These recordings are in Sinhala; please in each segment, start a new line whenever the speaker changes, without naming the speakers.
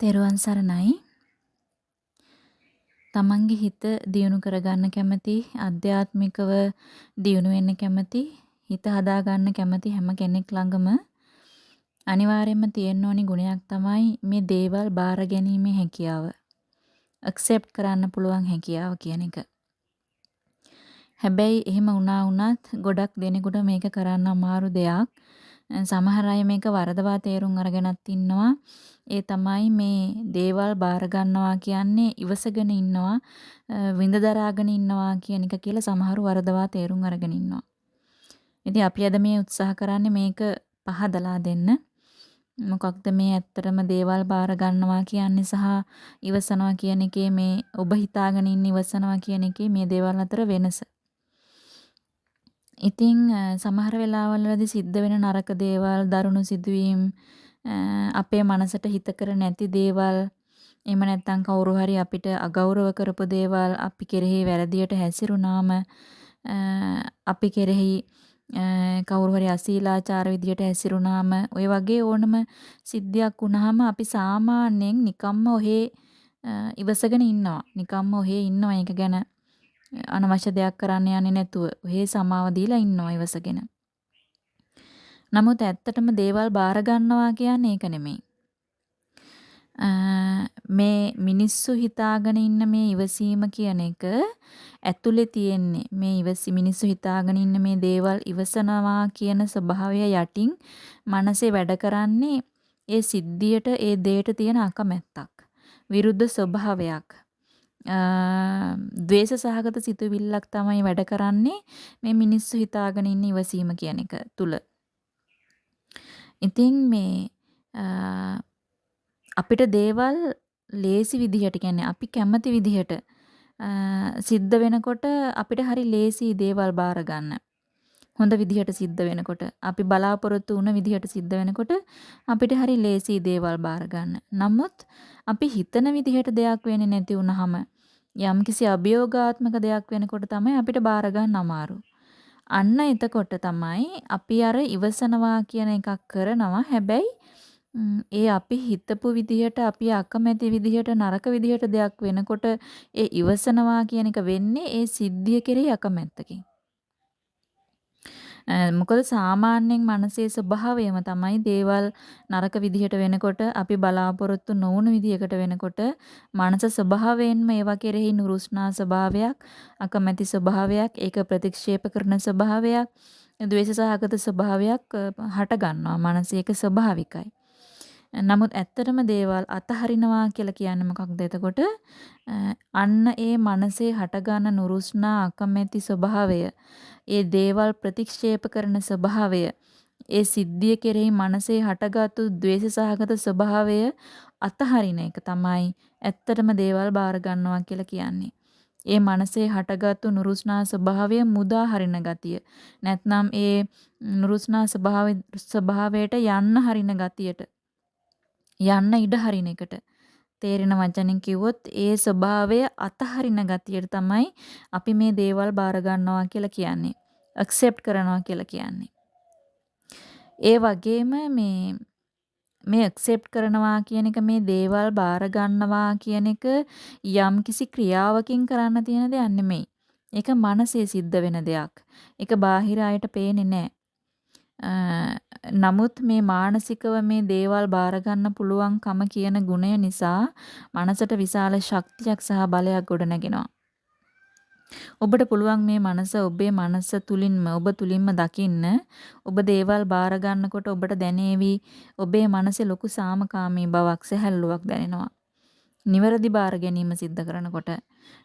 තෙරුවන් සරණයි. තමන්ගේ හිත දියුණු කරගන්න කැමති, අධ්‍යාත්මිකව දියුණු වෙන්න කැමති, හිත හදාගන්න කැමති හැම කෙනෙක් ළඟම අනිවාර්යයෙන්ම තියෙන්න ඕනි ගුණයක් තමයි මේ දේවල් බාර ගැනීමේ හැකියාව. Accept කරන්න පුළුවන් හැකියාව කියන එක. හැබැයි එහෙම වුණා වුණත් ගොඩක් දෙනෙකුට මේක කරන්න අමාරු දෙයක්. සමහර අය මේක වරදවා තේරුම් අරගෙනත් ඉන්නවා. ඒ තමයි මේ දේවල් බාර ගන්නවා කියන්නේ ඉවසගෙන ඉන්නවා විඳ දරාගෙන ඉන්නවා කියන එක කියලා සමහරු වරදවා තේරුම් අරගෙන ඉන්නවා. ඉතින් අපි අද මේ උත්සාහ කරන්නේ මේක පහදලා දෙන්න. මොකක්ද මේ ඇත්තටම දේවල් බාර ගන්නවා කියන්නේ සහ ඉවසනවා කියන එකේ මේ ඔබ හිතාගෙන ඉන්න ඉවසනවා කියන එකේ මේ දේවල් අතර වෙනස. ඉතින් සමහර වෙලාවල් වලදී සිද්ධ වෙන නරක දේවල්, දරුණු සිදුවීම් අපේ මනසට හිතකර නැති දේවල් එහෙම නැත්නම් කවුරු හරි අපිට අගෞරව කරපු දේවල් අපි කෙරෙහි වැරදියට හැසිරුණාම අපි කෙරෙහි කවුරු හරි අශීලාචාර විදියට හැසිරුණාම ඔය වගේ ඕනම සිද්ධියක් වුණාම අපි සාමාන්‍යයෙන් නිකම්ම ඔහේ ඉවසගෙන ඉන්නවා. නිකම්ම ඔහේ ඉන්නවා ඒක ගැන අනවශ්‍ය දෙයක් කරන්න යන්නේ නැතුව. ඔහේ සමාව දීලා ඉන්නවා ඉවසගෙන. නමුත් ඇත්තටම දේවල් බාර ගන්නවා කියන්නේ ඒක නෙමෙයි. මේ මිනිස්සු හිතාගෙන ඉන්න මේ ඉවසීම කියන එක ඇතුලේ තියෙන්නේ. මේ ඉවසි මිනිස්සු හිතාගෙන ඉන්න මේ දේවල් ඉවසනවා කියන ස්වභාවය යටින් මනසේ වැඩ කරන්නේ ඒ සිද්ධියට ඒ දෙයට තියෙන අකමැත්තක් විරුද්ධ ස්වභාවයක්. ද්වේෂ සහගත සිතුවිල්ලක් තමයි වැඩ කරන්නේ මේ මිනිස්සු හිතාගෙන ඉන්න ඉවසීම කියන එක තුල. ඉතින් මේ අපිට දේවල් ලේසි විදිහට කියන්නේ අපි කැමති විදිහට සිද්ධ වෙනකොට අපිට හරි ලේසි දේවල් බාර ගන්න. හොඳ විදිහට සිද්ධ වෙනකොට අපි බලාපොරොත්තු වුණ විදිහට සිද්ධ වෙනකොට අපිට හරි ලේසි දේවල් බාර ගන්න. නමුත් අපි හිතන විදිහට දෙයක් වෙන්නේ නැති වුනහම යම්කිසි අභියෝගාත්මක දෙයක් වෙනකොට තමයි අපිට බාර ගන්න අමාරු. අන්න එතකොට තමයි අපි අර ඉවසනවා කියන එකක් කරනවා. හැබැයි ඒ අපි හිතපු විදිහට අපි අකමැති විදිහට නරක විදිහට දෙයක් වෙනකොට ඒ ඉවසනවා කියන එක වෙන්නේ ඒ සිද්ධිය කෙරෙහි අකමැත්තකින්. මොකද සාමාන්‍යයෙන් මනසේ ස්වභාවයම තමයි දේවල් නරක විදිහට වෙනකොට අපි බලාපොරොත්තු නොවුණු විදිහකට වෙනකොට මනස ස්වභාවයෙන්ම ඒවා කෙරෙහි නුරුස්නා ස්වභාවයක් අකමැති ස්වභාවයක් ඒක ප්‍රතික්ෂේප කරන ස්වභාවයක් ද්වේෂ සහගත ස්වභාවයක් හට ගන්නවා මනසේ ඒක ස්වභාවිකයි නමුත් ඇත්තටම දේවල් අතහරිනවා කියලා කියන්නේ මොකක්ද එතකොට අන්න ඒ මනසේ හටගන්න නුරුස්නා අකමැති ස්වභාවය ඒ දේවල් ප්‍රතික්ෂේප කරන ස්වභාවය ඒ සිද්ධිය කෙරෙහි මනසේ හටගත්තු ද්වේෂ සහගත ස්වභාවය අතහරින එක තමයි ඇත්තටම දේවල් බාර ගන්නවා කියලා කියන්නේ. ඒ මනසේ හටගත්තු නුරුස්නා ස්වභාවය මුදා හරින ගතිය. නැත්නම් ඒ නුරුස්නා ස්වභාවයට යන්න හරින ගතියට යන්න ඉඩ හරින එකට තේරෙන වචනෙන් කිව්වොත් ඒ ස්වභාවය අතහරින ගතියට තමයි අපි මේ දේවල් බාර ගන්නවා කියලා කියන්නේ. accept කරනවා කියලා කියන්නේ. ඒ වගේම මේ මේ accept කරනවා කියන එක මේ දේවල් බාර ගන්නවා කියන එක යම් කිසි ක්‍රියාවකින් කරන්න තියෙන දෙයක් නෙමෙයි. ඒක මනසේ සිද්ධ වෙන දෙයක්. ඒක බාහිර අයට පේන්නේ නැහැ. නමුත් මේ මානසිකව මේ දේවල් බාර ගන්න පුළුවන්කම කියන ගුණය නිසා මනසට විශාල ශක්තියක් සහ බලයක් ගොඩනගෙනවා. ඔබට පුළුවන් මේ මනස ඔබේ මනස තුලින්ම ඔබ තුලින්ම දකින්න ඔබ දේවල් බාර ගන්නකොට ඔබට දැනේවි ඔබේ මනසේ ලොකු සාමකාමී බවක් සැහැල්ලුවක් දැනෙනවා. නිවැරදි බාර ගැනීම සිද්ධ කරනකොට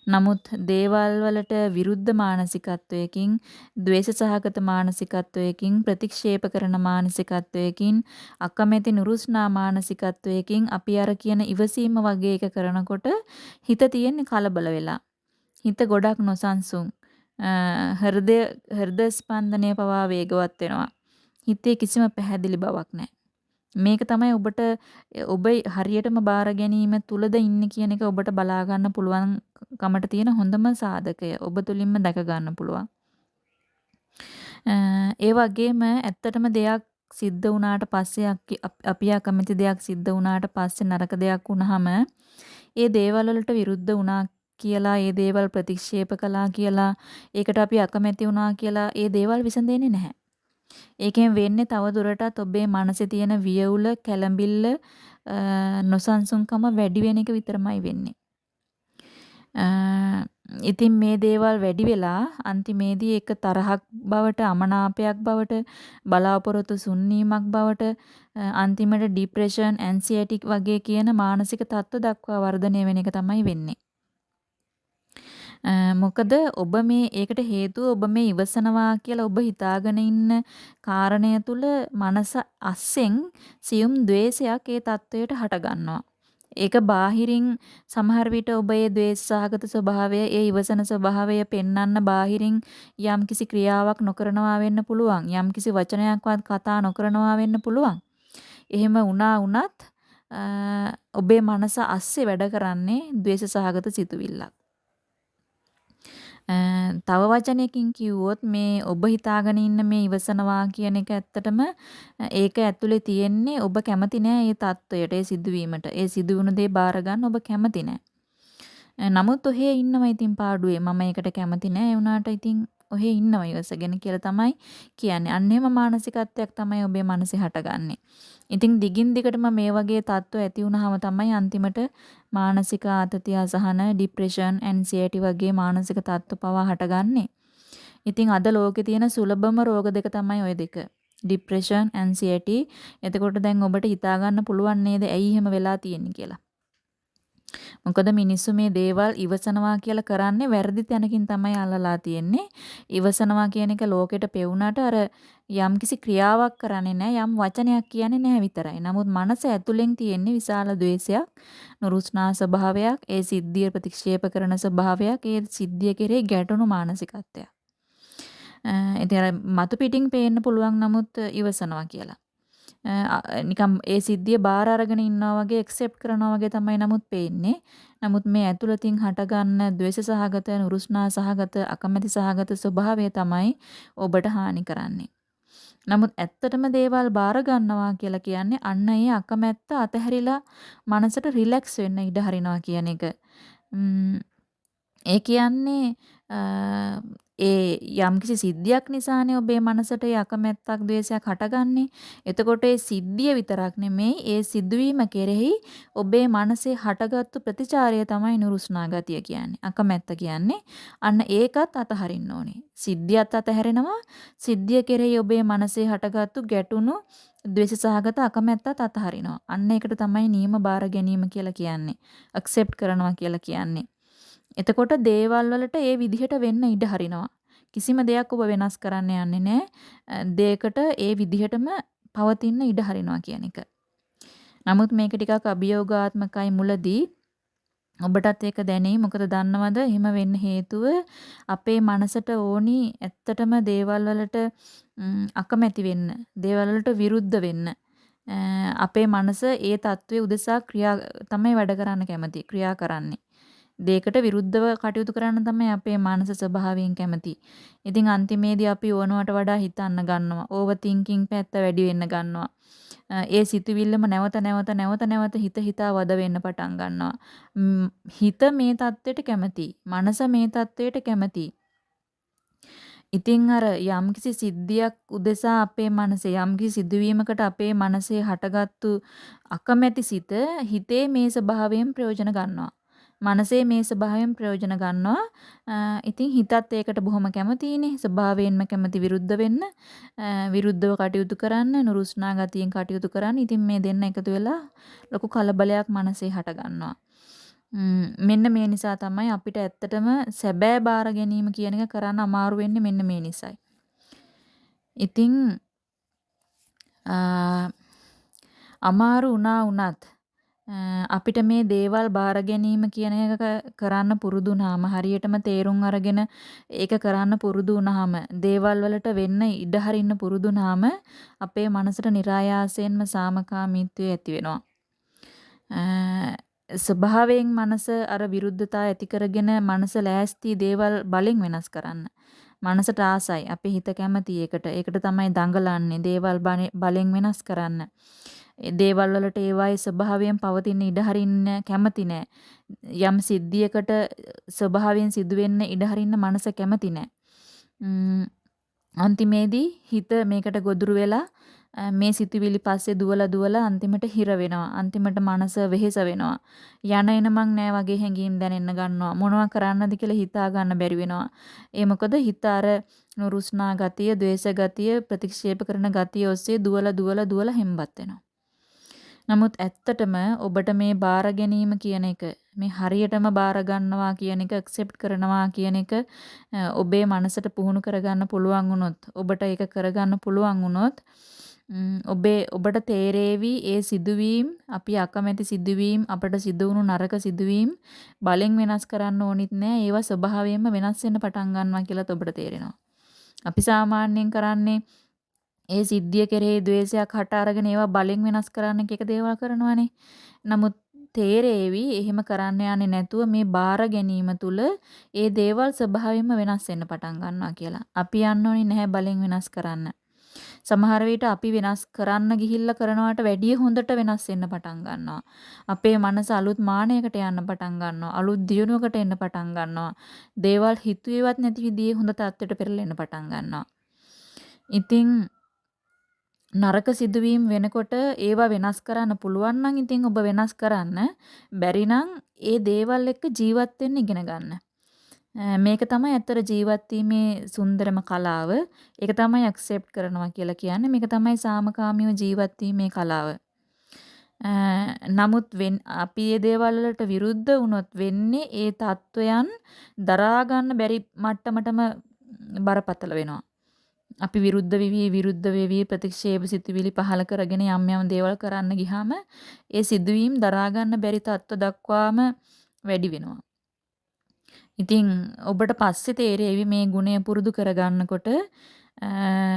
නමුත් දේවල් වලට විරුද්ධ මානසිකත්වයකින් ද්වේෂ සහගත මානසිකත්වයකින් ප්‍රතික්ෂේප කරන මානසිකත්වයකින් අකමැති නුරුස්නා මානසිකත්වයකින් අපි අර කියන ඉවසීම වගේ එක කරනකොට හිත තියෙන්නේ කලබල වෙලා. හිත ගොඩක් නොසන්සුන්. හෘදය හෘද ස්පන්දනය පවා වේගවත් වෙනවා. හිතේ කිසිම පැහැදිලි බවක් නැහැ. මේක තමයි ඔබට ඔබ හරියටම බාර ගැනීම තුලද ඉන්නේ කියන එක ඔබට බලා ගන්න පුළුවන් කමට තියෙන හොඳම සාධකය. ඔබ තුලින්ම දැක ගන්න පුළුවන්. ඒ වගේම ඇත්තටම දෙයක් සිද්ධ වුණාට පස්සේ අපි අකමැති දෙයක් සිද්ධ වුණාට පස්සේ නරක දෙයක් වුණාම ඒ දේවල් වලට විරුද්ධ වුණා කියලා ඒ දේවල් ප්‍රතික්ෂේප කළා කියලා ඒකට අපි අකමැති වුණා කියලා ඒ දේවල් විසඳෙන්නේ නැහැ. ඒකෙන් වෙන්නේ තව දුරටත් ඔබේ මනසේ තියෙන වියවුල, කැළඹිල්ල, නොසන්සුන්කම වැඩි වෙන එක විතරමයි වෙන්නේ. ඉතින් මේ දේවල් වැඩි වෙලා අන්තිමේදී ඒක තරහක් බවට අමනාපයක් බවට බලාපොරොත්තු සුන්වීමක් බවට අන්තිමට ડિප්‍රෙෂන් ඇන්සියටි වගේ කියන මානසික තත්ත්ව දක්වා වර්ධනය වෙන එක තමයි වෙන්නේ. මොකද ඔබ මේ ඒකට හේතුව ඔබ මේ ඉවසනවා කියලා ඔබ හිතාගෙන ඉන්න කාරණය තුල මනස අස්සෙන් සියුම් द्वේෂයක් ඒ தത്വයට හටගන්නවා. ඒක බාහිරින් සමහර විට ඔබ ඒ द्वේෂසහගත ස්වභාවය, ඒ ඉවසන ස්වභාවය පෙන්වන්න බාහිරින් යම්කිසි ක්‍රියාවක් නොකරනවා වෙන්න පුළුවන්. යම්කිසි වචනයක්වත් කතා නොකරනවා වෙන්න පුළුවන්. එහෙම වුණා වුණත් ඔබේ මනස අස්සේ වැඩ කරන්නේ द्वේෂ සහගත සිතුවිල්ලක්. තව වචනයකින් කිව්වොත් මේ ඔබ හිතාගෙන ඉන්න මේ ඉවසනවා කියන එක ඇත්තටම ඒක ඇතුලේ තියෙන්නේ ඔබ කැමති නෑ ඒ தত্ত্বයට ඒ සිදුවීමට. ඒ සිදුවුණු දේ බාර ගන්න ඔබ කැමති නෑ. නමුත් ඔහේ ඉන්නවා ඉතින් පාඩුවේ. මම ඒකට කැමති නෑ. ඒ වුණාට ඉතින් ඔහේ ඉන්නවා ඉවසගෙන කියලා තමයි කියන්නේ. අන්න එහෙම මානසිකත්වයක් තමයි ඔබේ මනසේ හටගන්නේ. ඉතින් දිගින් දිගටම මේ වගේ තත්ත්ව ඇති වුනහම තමයි අන්තිමට මානසික ආතතිය අසහන, ડિප්‍රෙෂන්, ඇන්සියටි වගේ මානසික තත්ත්ව පවා හටගන්නේ. ඉතින් අද ලෝකේ තියෙන සුලභම රෝග දෙක තමයි ওই දෙක. Depression, anxiety. එතකොට දැන් ඔබට හිතා ගන්න පුළුවන් නේද ඇයි එහෙම වෙලා තියෙන්නේ කියලා. මොකද මිනිස්සු මේ දේවල් ඉවසනවා කියලා කරන්නේ වැරදි තැනකින් තමයි අල්ලලා තියෙන්නේ. ඉවසනවා කියන එක ලෝකෙට පෙවුනට අර යම්කිසි ක්‍රියාවක් කරන්නේ නැහැ යම් වචනයක් කියන්නේ නැහැ විතරයි. නමුත් මනස ඇතුලෙන් තියෙන්නේ විශාල द्वේෂයක්, නුරුස්නා ස්වභාවයක්, ඒ සිද්ධිය ප්‍රතික්ෂේප කරන ස්වභාවයක්, ඒ සිද්ධිය කෙරෙහි ගැටුණු මානසිකත්වයක්. ඉතින් අර මතු පිටින් පේන්න පුළුවන් නමුත් ඉවසනවා කියලා. නිකම් ඒ සිද්ධිය බාර අරගෙන ඉන්නවා වගේ ඇක්සෙප්ට් කරනවා වගේ තමයි නමුත් පේන්නේ. නමුත් මේ ඇතුළතින් හටගන්න ද්වේෂ සහගත, නුරුස්නා සහගත, අකමැති සහගත ස්වභාවය තමයි ඔබට හානි කරන්නේ. නමුත් ඇත්තටම දේවල් බාර ගන්නවා කියලා කියන්නේ අන්න ඒ අකමැත්ත අතහැරිලා මනසට රිලැක්ස් වෙන්න ඉඩ හරිනවා කියන එක. ඒ කියන්නේ ඒ යම්කිසි සිද්ධියක් නිසානේ ඔබේ මනසට ඒ අකමැත්තක් ද්වේෂයක් හටගන්නේ. එතකොට ඒ සිද්ධිය විතරක් නෙමෙයි ඒ සිදුවීම කෙරෙහි ඔබේ මනසේ හටගත්තු ප්‍රතිචාරය තමයි නුරුස්නා ගතිය කියන්නේ. අකමැත්ත කියන්නේ. අන්න ඒකත් අතහරින්න ඕනේ. සිද්ධියත් අතහැරෙනවා. සිද්ධිය කෙරෙහි ඔබේ මනසේ හටගත්තු ගැටුණු ද්වේෂ සහගත අකමැත්තත් අතහරිනවා. අන්න ඒකට තමයි නියම බාර ගැනීම කියලා කියන්නේ. ඇක්සෙප්ට් කරනවා කියලා කියන්නේ. එතකොට දේවල් වලට ඒ විදිහට වෙන්න ඉඩ හරිනවා. කිසිම දෙයක් ඔබ වෙනස් කරන්න යන්නේ නැහැ. දෙයකට ඒ විදිහටම පවතින්න ඉඩ හරිනවා කියන එක. නමුත් මේක ටිකක් අභියෝගාත්මකයි මුලදී. ඔබටත් ඒක දැනෙයි. මොකද දන්නවද? එහෙම වෙන්න හේතුව අපේ මනසට ඕනි ඇත්තටම දේවල් වලට අකමැති වෙන්න, දේවල් වලට විරුද්ධ වෙන්න. අපේ මනස ඒ தત્ත්වයේ උදෙසා ක්‍රියා තමයි වැඩ කරන්න කැමති. ක්‍රියා කරන්නේ. දෙයකට විරුද්ධව කටයුතු කරන්න තමයි අපේ මානස ස්වභාවයෙන් කැමති. ඉතින් අන්තිමේදී අපි ඕනවට වඩා හිතන්න ගන්නවා. ඕවර් තින්කින් පැත්ත වැඩි වෙන්න ගන්නවා. ඒ සිතුවිල්ලම නැවත නැවත නැවත නැවත හිත හිතා වද වෙන්න පටන් ගන්නවා. හිත මේ தത്വෙට කැමති. මනස මේ தത്വෙට කැමති. ඉතින් අර යම්කිසි සිද්ධියක් උදෙසා අපේ මනසේ යම්කිසි සිදුවීමකට අපේ මනසේ හටගත්තු අකමැති සිත හිතේ මේ ස්වභාවයෙන් ප්‍රයෝජන ගන්නවා. මනසේ මේ ස්වභාවයෙන් ප්‍රයෝජන ගන්නවා. ඉතින් හිතත් ඒකට බොහොම කැමතියිනේ. ස්වභාවයෙන්ම කැමති විරුද්ධ වෙන්න, විරුද්ධව කටයුතු කරන්න, නුරුස්නා ගතියෙන් කටයුතු කරන්න. ඉතින් මේ දෙන්න එකතු වෙලා ලොකු කලබලයක් මනසේ හට ගන්නවා. මෙන්න මේ නිසා තමයි අපිට ඇත්තටම සැබෑ බාර ගැනීම කියන එක කරන්න අමාරු වෙන්නේ මෙන්න මේ නිසයි. ඉතින් අමාරු වුණා වුණත් අපිට මේ දේවල් බාර ගැනීම කියන එක කරන්න පුරුදු වුණාම හරියටම තේරුම් අරගෙන ඒක කරන්න පුරුදු වුණාම දේවල් වලට වෙන්න ඉඩ හරින්න පුරුදු වුණාම අපේ මනසට નિરાයාසයෙන්ම සාමකාමීත්වය ඇති වෙනවා. ස්වභාවයෙන් මනස අර විරුද්ධතා ඇති කරගෙන මනස ලෑස්ති දේවල් බලෙන් වෙනස් කරන්න. මනසට ආසයි. අපේ හිත කැමති ඒකට. ඒකට තමයි දඟලන්නේ. දේවල් බලෙන් වෙනස් කරන්න. දේවල් වලට ඒවායේ ස්වභාවයෙන් පවතින ඉඩ හරින්න කැමති නෑ. යම් සිද්ධියකට ස්වභාවයෙන් සිදුවෙන්න ඉඩ හරින්න මනස කැමති නෑ. අන්තිමේදී හිත මේකට ගොදුරු වෙලා මේ සිතුවිලි පස්සේ දුවලා දුවලා අන්තිමට හිර වෙනවා. අන්තිමට මනස වෙහෙස වෙනවා. යන එන මං නෑ වගේ හැඟීම් දැනෙන්න ගන්නවා. මොනවා කරන්නද කියලා හිතා ගන්න බැරි වෙනවා. ඒ මොකද හිත අර නුරුස්නා ගතිය, ද්වේෂ ගතිය, ප්‍රතික්ෂේප කරන ගතිය ඔස්සේ දුවලා දුවලා දුවලා හෙම්බත් වෙනවා. නමුත් ඇත්තටම ඔබට මේ බාර ගැනීම කියන එක මේ හරියටම බාර ගන්නවා කියන එක ඇක්සෙප්ට් කරනවා කියන එක ඔබේ මනසට පුහුණු කරගන්න පුළුවන් වුණොත් ඔබට ඒක කරගන්න පුළුවන් වුණොත් ඔබේ ඔබට තේරේවි ඒ සිදුවීම් අපි අකමැති සිදුවීම් අපට සිදු වුණු නරක සිදුවීම් බලෙන් වෙනස් කරන්න ඕනිත් නෑ ඒවා ස්වභාවයෙන්ම වෙනස් වෙන්න පටන් ගන්නවා කියලාත් ඔබට තේරෙනවා. අපි සාමාන්‍යයෙන් කරන්නේ ඒ සිද්ධිය කෙරෙහි द्वේෂයක් හට අරගෙන ඒවා බලෙන් වෙනස් කරන්න එක දේවල් කරනවානේ. නමුත් තේරේවි එහෙම කරන්න යන්නේ නැතුව මේ බාර ගැනීම තුල ඒ දේවල් ස්වභාවයෙන්ම වෙනස් වෙන්න පටන් ගන්නවා කියලා. අපි යන්න ඕනේ නැහැ බලෙන් වෙනස් කරන්න. සමහර විට අපි වෙනස් කරන්න ගිහිල්ලා කරනවට වැඩිය හොඳට වෙනස් වෙන්න පටන් ගන්නවා. අපේ මනස අලුත් මානයකට යන්න පටන් ගන්නවා. අලුත් දියුණුවකට එන්න පටන් ගන්නවා. දේවල් හිතුවේවත් නැති විදිහේ හොඳ තත්ත්වයට පෙරලෙන්න පටන් ගන්නවා. ඉතින් නරක සිදුවීම් වෙනකොට ඒවා වෙනස් කරන්න පුළුවන් නම් ඉතින් ඔබ වෙනස් කරන්න. බැරි නම් ඒ දේවල් එක්ක ජීවත් වෙන්න ඉගෙන ගන්න. මේක තමයි ඇත්තට ජීවත් වීමේ සුන්දරම කලාව. ඒක තමයි ඇක්සෙප්ට් කරනවා කියලා කියන්නේ. මේක තමයි සාමකාමීව ජීවත් වීමේ කලාව. නමුත් අපි ඒ දේවල් වලට විරුද්ධ වුණොත් වෙන්නේ ඒ තත්වයන් දරා ගන්න බැරි මට්ටමටම බරපතල වෙනවා. අපි විරුද්ධ වෙවි විරුද්ධ වෙවි ප්‍රතික්ෂේප සිතුවිලි පහල කරගෙන යම් යම් දේවල් කරන්න ගියාම ඒ සිදුවීම් දරා ගන්න බැරි තත්ත්ව දක්වාම වැඩි වෙනවා. ඉතින් ඔබට පස්සේ තේරෙවි මේ ගුණය පුරුදු කරගන්නකොට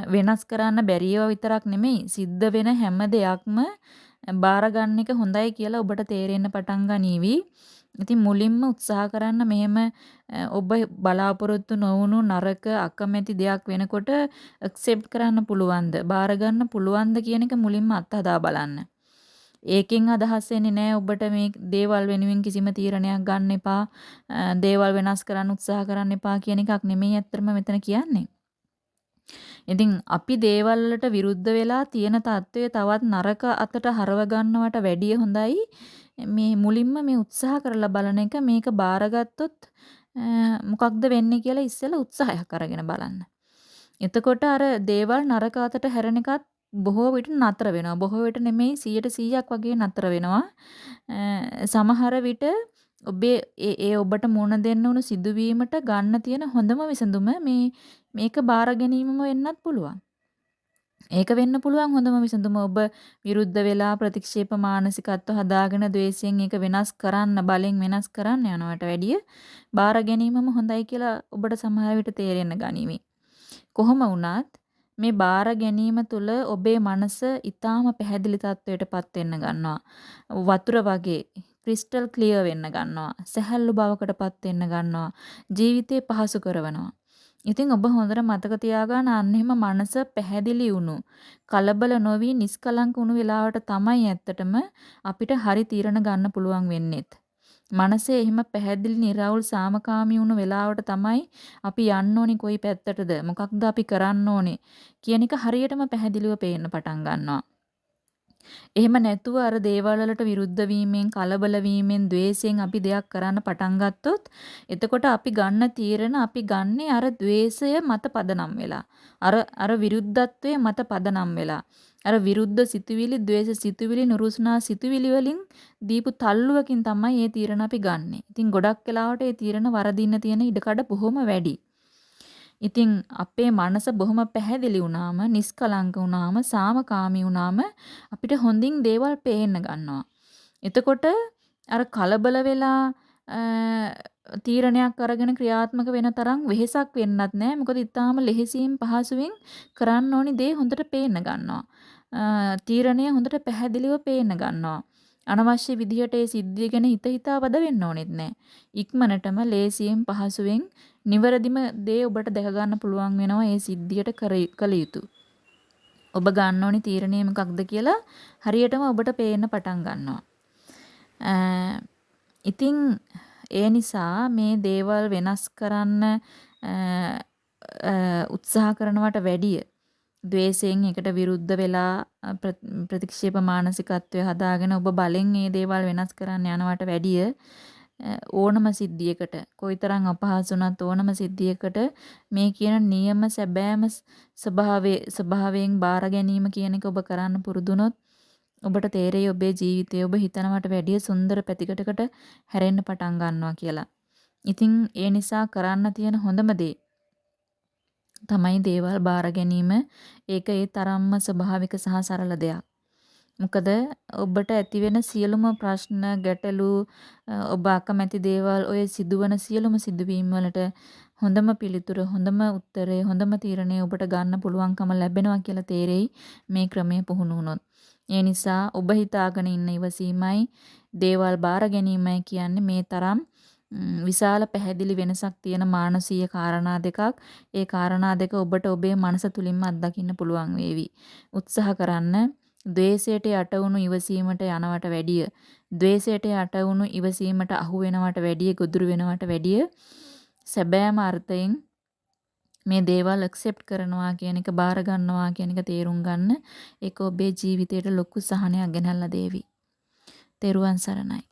වෙනස් කරන්න බැරිව විතරක් නෙමෙයි සිද්ධ වෙන හැම දෙයක්ම බාර ගන්න එක හොඳයි කියලා ඔබට තේරෙන්න පටන් ගනීවි. ඉතින් මුලින්ම උත්සාහ කරන්න මෙහෙම ඔබ බලාපොරොත්තු නොවුණු නරක අකමැති දෙයක් වෙනකොට ඇක්සෙප්ට් කරන්න පුළුවන්ද? බාර ගන්න පුළුවන්ද කියන එක මුලින්ම අත්හදා බලන්න. ඒකෙන් අදහස් වෙන්නේ නැහැ ඔබට මේ දේවල් වෙනුවෙන් කිසිම තීරණයක් ගන්න එපා. දේවල් වෙනස් කරන්න උත්සාහ කරන්න එපා කියන එකක් නෙමෙයි අත්‍තරම මෙතන කියන්නේ. ඉතින් අපි දේවල් වලට විරුද්ධ වෙලා තියෙන తත්වයේ තවත් නරක අතට හරව ගන්නවට වැඩිය හොඳයි මේ මුලින්ම මේ උත්සාහ කරලා බලන එක මේක බාරගත්තොත් මොකක්ද වෙන්නේ කියලා ඉස්සෙල්ලා උත්සාහයක් අරගෙන බලන්න. එතකොට අර දේවල් නරක අතට හැරෙන එකත් බොහෝ විට නතර වෙනවා. බොහෝ විට නෙමෙයි 100%ක් වගේ නතර වෙනවා. සමහර විට ඔබේ ඒ ඔබට මුණ දෙන්න උණු සිදුවීමට ගන්න තියෙන හොඳම විසඳුම මේ මේක බාර ගැනීමම වෙන්නත් පුළුවන්. ඒක වෙන්න පුළුවන් හොඳම විසඳුම ඔබ විරුද්ධ වෙලා ප්‍රතික්ෂේප මානසිකත්ව හදාගෙන द्वේෂයෙන් ඒක වෙනස් කරන්න බලෙන් වෙනස් කරන්න යනවට වැඩිය බාර ගැනීමම හොඳයි කියලා ඔබට සමහර විට තේරෙන්න ගනිමි. කොහොම වුණත් මේ බාර ගැනීම තුළ ඔබේ මනස ඊටාම පැහැදිලි තත්වයකටපත් වෙන්න ගන්නවා. වතුර වගේ ක්‍රිස්ටල් ක්ලියර් වෙන්න ගන්නවා. සැහැල්ලු බවකටපත් වෙන්න ගන්නවා. ජීවිතේ පහසු කරනවා. ඉතින් ඔබ හොඳට මතක තියාගන්න අන්න එහෙම මනස පැහැදිලි වුණු කලබල නොවි නිස්කලංක වුණු වෙලාවට තමයි ඇත්තටම අපිට හරි තීරණ ගන්න පුළුවන් වෙන්නේත්. මනසේ එහෙම පැහැදිලි निराවුල් සාමකාමී වුණු වෙලාවට තමයි අපි යන්න ඕනි කොයි පැත්තටද මොකක්ද අපි කරන්න ඕනේ කියන එක හරියටම පැහැදිලිව පේන්න පටන් ගන්නවා. එහෙම නැතුව අර දේවල් වලට විරුද්ධ වීමෙන්, කලබල වීමෙන්, द्वේෂයෙන් අපි දෙයක් කරන්න පටන් ගත්තොත් එතකොට අපි ගන්න තීරණ අපි ගන්නේ අර द्वේෂය මත පදනම් වෙලා. අර අර විරුද්ධත්වයේ මත පදනම් වෙලා. අර විරුද්ධ සිතුවිලි, द्वේෂ සිතුවිලි, නුරුස්නා සිතුවිලි වලින් දීපු තල්ලුවකින් තමයි මේ තීරණ අපි ගන්නෙ. ඉතින් ගොඩක් වෙලාවට මේ තීරණ වරදින්න තියෙන ඉඩකඩ බොහොම වැඩි. ඉතින් අපේ මනස බොහොම පැහැදිලි වුණාම, නිස්කලංක වුණාම, සාමකාමී වුණාම අපිට හොඳින් දේවල් පේන්න ගන්නවා. එතකොට අර කලබල වෙලා තීරණයක් අරගෙන ක්‍රියාත්මක වෙන තරම් වෙහෙසක් වෙන්නත් නෑ. මොකද ඊටාම ලෙහෙසියෙන් පහසුවෙන් කරන්න ඕනි දේ හොඳට පේන්න ගන්නවා. තීරණය හොඳට පැහැදිලිව පේන්න ගන්නවා. අනවශ්‍ය විදිහට ඒ සිද්ධිය ගැන හිත හිතා වද වෙන්න ඕනෙත් නැහැ. ඉක්මනටම ලේසියෙන් පහසුවෙන් නිවැරදිම දේ ඔබට දැක ගන්න පුළුවන් වෙනවා ඒ සිද්ධියට කළ යුතු. ඔබ ගන්න ඕනි තීරණය මොකක්ද කියලා හරියටම ඔබට පේන්න පටන් ගන්නවා. ඉතින් ඒ නිසා මේ දේවල් වෙනස් කරන්න උත්සාහ කරනවට වැඩිය ද්වේෂයෙන් එකට විරුද්ධ වෙලා ප්‍රතික්ෂේප මානසිකත්වය හදාගෙන ඔබ බලෙන් මේ දේවල් වෙනස් කරන්න යනවට වැඩිය ඕනම සිද්ධියකට කොයිතරම් අපහසු වුණත් ඕනම සිද්ධියකට මේ කියන නියම සැබෑම ස්වභාවයේ ස්වභාවයෙන් බාර ගැනීම කියන එක ඔබ කරන්න පුරුදුනොත් ඔබට තේරෙයි ඔබේ ජීවිතය ඔබ හිතනවට වැඩිය සුන්දර පැතිකඩකට හැරෙන්න පටන් ගන්නවා කියලා. ඉතින් ඒ නිසා කරන්න තියෙන හොඳම දේ තමයි දේවල් බාර ගැනීම. ඒක ඒ තරම්ම ස්වභාවික සහ සරල දෙයක්. මොකද ඔබට ඇතිවෙන සියලුම ප්‍රශ්න, ගැටලු, ඔබ අකමැති දේවල්, ඔය සිදුවන සියලුම සිදුවීම් වලට හොඳම පිළිතුර, හොඳම උත්තරය, හොඳම තීරණය ඔබට ගන්න පුළුවන්කම ලැබෙනවා කියලා තේරෙයි මේ ක්‍රමය පුහුණු වුණොත්. ඒ නිසා ඔබ හිතාගෙන ඉන්න ඉවසීමයි දේවල් බාර ගැනීමයි කියන්නේ මේ තරම් විශාල පැහැදිලි වෙනසක් තියෙන මානසීය කාරණා දෙකක්. ඒ කාරණා දෙක ඔබට ඔබේ මනස තුලින්ම අත්දකින්න පුළුවන් වේවි. උත්සාහ කරන්න ද්වේෂයට යට වුණු ඉවසීමට යනවට වැඩිය ද්වේෂයට යට වුණු ඉවසීමට අහු වෙනවට වැඩිය ගොදුරු වෙනවට වැඩිය සැබෑම අර්ථයෙන් මේ දේවල් ඇක්සෙප්ට් කරනවා කියන එක බාර ගන්නවා කියන එක තේරුම් ගන්න ඒක ඔබේ ජීවිතයට ලොකු සහනයක් ගෙනල්ලා දේවි. තෙරුවන් සරණයි.